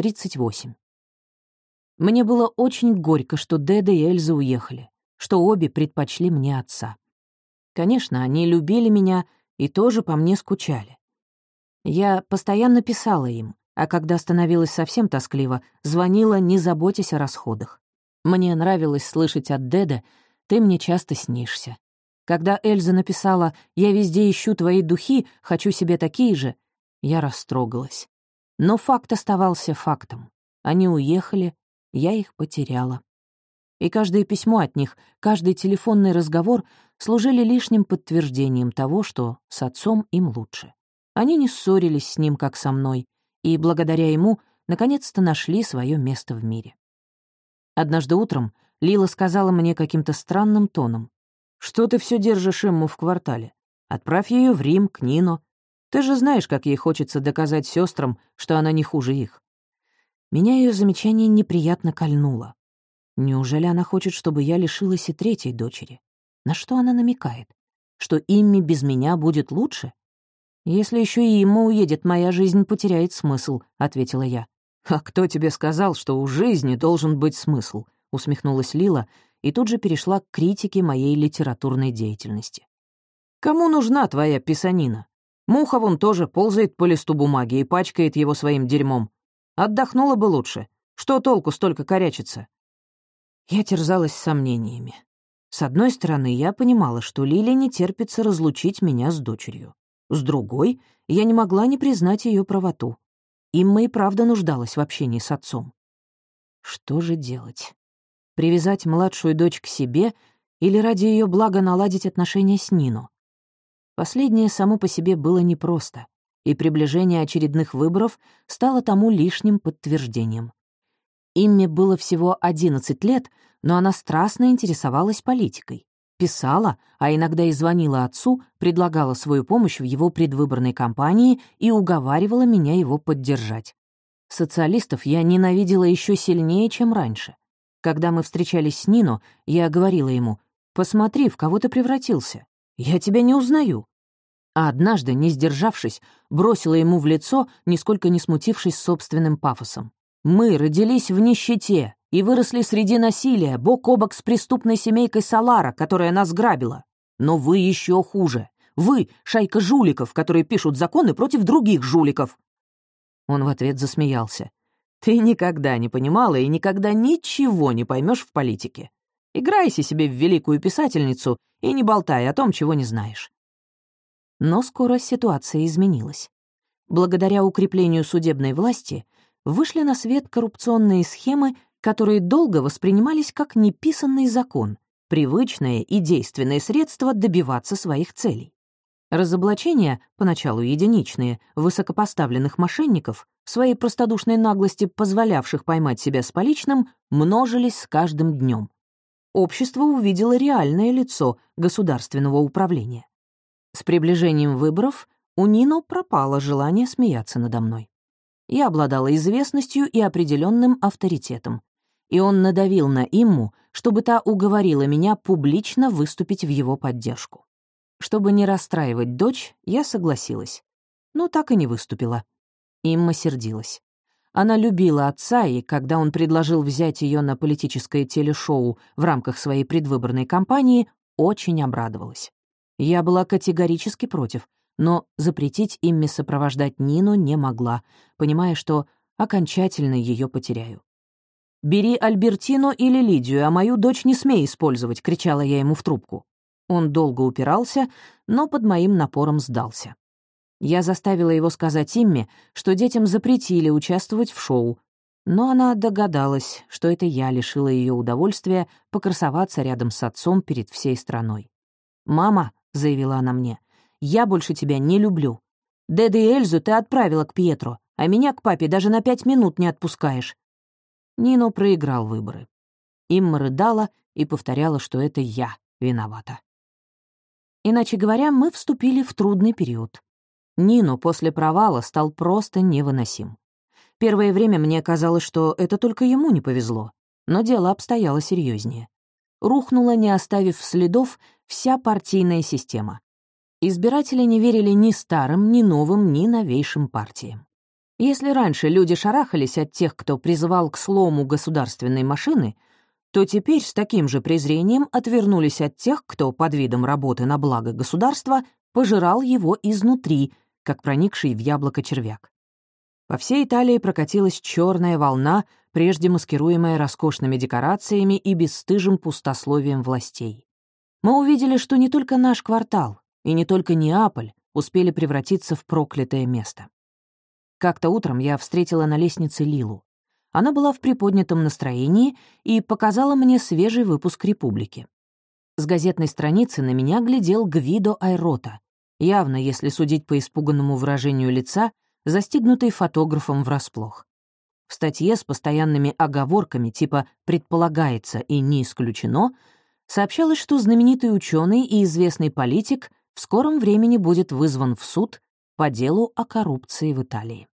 38. Мне было очень горько, что Деда и Эльза уехали, что обе предпочли мне отца. Конечно, они любили меня и тоже по мне скучали. Я постоянно писала им, а когда становилось совсем тоскливо, звонила, не заботясь о расходах. Мне нравилось слышать от Деда «Ты мне часто снишься». Когда Эльза написала «Я везде ищу твои духи, хочу себе такие же», я растрогалась. Но факт оставался фактом. Они уехали, я их потеряла. И каждое письмо от них, каждый телефонный разговор служили лишним подтверждением того, что с отцом им лучше. Они не ссорились с ним, как со мной, и благодаря ему наконец-то нашли свое место в мире. Однажды утром Лила сказала мне каким-то странным тоном, «Что ты все держишь Эмму в квартале? Отправь ее в Рим, к Нино. Ты же знаешь, как ей хочется доказать сестрам, что она не хуже их». Меня ее замечание неприятно кольнуло. Неужели она хочет, чтобы я лишилась и третьей дочери? На что она намекает? Что Имми без меня будет лучше? «Если еще и ему уедет, моя жизнь потеряет смысл», — ответила я. «А кто тебе сказал, что у жизни должен быть смысл?» — усмехнулась Лила и тут же перешла к критике моей литературной деятельности. «Кому нужна твоя писанина? Муха вон тоже ползает по листу бумаги и пачкает его своим дерьмом. Отдохнула бы лучше. Что толку столько корячиться?» Я терзалась сомнениями. С одной стороны, я понимала, что Лиле не терпится разлучить меня с дочерью. С другой, я не могла не признать ее правоту. Имма и правда нуждалась в общении с отцом. Что же делать? Привязать младшую дочь к себе или ради ее блага наладить отношения с Нино? Последнее само по себе было непросто, и приближение очередных выборов стало тому лишним подтверждением. Имме было всего 11 лет, но она страстно интересовалась политикой писала, а иногда и звонила отцу, предлагала свою помощь в его предвыборной кампании и уговаривала меня его поддержать. Социалистов я ненавидела еще сильнее, чем раньше. Когда мы встречались с Нино, я говорила ему, «Посмотри, в кого ты превратился. Я тебя не узнаю». А однажды, не сдержавшись, бросила ему в лицо, нисколько не смутившись собственным пафосом. «Мы родились в нищете, и выросли среди насилия, бок о бок с преступной семейкой Салара, которая нас грабила. Но вы еще хуже. Вы — шайка жуликов, которые пишут законы против других жуликов». Он в ответ засмеялся. «Ты никогда не понимала и никогда ничего не поймешь в политике. Играйся себе в великую писательницу и не болтай о том, чего не знаешь». Но скоро ситуация изменилась. Благодаря укреплению судебной власти вышли на свет коррупционные схемы, которые долго воспринимались как неписанный закон, привычное и действенное средство добиваться своих целей. Разоблачения, поначалу единичные, высокопоставленных мошенников, своей простодушной наглости, позволявших поймать себя с поличным, множились с каждым днем. Общество увидело реальное лицо государственного управления. С приближением выборов у Нино пропало желание смеяться надо мной. Я обладала известностью и определенным авторитетом, и он надавил на Имму, чтобы та уговорила меня публично выступить в его поддержку. Чтобы не расстраивать дочь, я согласилась. Но так и не выступила. Имма сердилась. Она любила отца, и когда он предложил взять ее на политическое телешоу в рамках своей предвыборной кампании, очень обрадовалась. Я была категорически против, но запретить Имме сопровождать Нину не могла, понимая, что окончательно ее потеряю. «Бери Альбертину или Лидию, а мою дочь не смей использовать», — кричала я ему в трубку. Он долго упирался, но под моим напором сдался. Я заставила его сказать Имме, что детям запретили участвовать в шоу, но она догадалась, что это я лишила ее удовольствия покрасоваться рядом с отцом перед всей страной. «Мама», — заявила она мне, — «я больше тебя не люблю. Деда и Эльзу ты отправила к Пьетро, а меня к папе даже на пять минут не отпускаешь. Нино проиграл выборы. Имма рыдала и повторяла, что это я виновата. Иначе говоря, мы вступили в трудный период. Нино после провала стал просто невыносим. Первое время мне казалось, что это только ему не повезло, но дело обстояло серьезнее. Рухнула, не оставив следов, вся партийная система. Избиратели не верили ни старым, ни новым, ни новейшим партиям. Если раньше люди шарахались от тех, кто призывал к слому государственной машины, то теперь с таким же презрением отвернулись от тех, кто под видом работы на благо государства пожирал его изнутри, как проникший в яблоко червяк. По всей Италии прокатилась черная волна, прежде маскируемая роскошными декорациями и бесстыжим пустословием властей. Мы увидели, что не только наш квартал и не только Неаполь успели превратиться в проклятое место. Как-то утром я встретила на лестнице Лилу. Она была в приподнятом настроении и показала мне свежий выпуск «Републики». С газетной страницы на меня глядел Гвидо Айрота, явно, если судить по испуганному выражению лица, застигнутый фотографом врасплох. В статье с постоянными оговорками типа «предполагается» и «не исключено» сообщалось, что знаменитый ученый и известный политик в скором времени будет вызван в суд по делу о коррупции в Италии.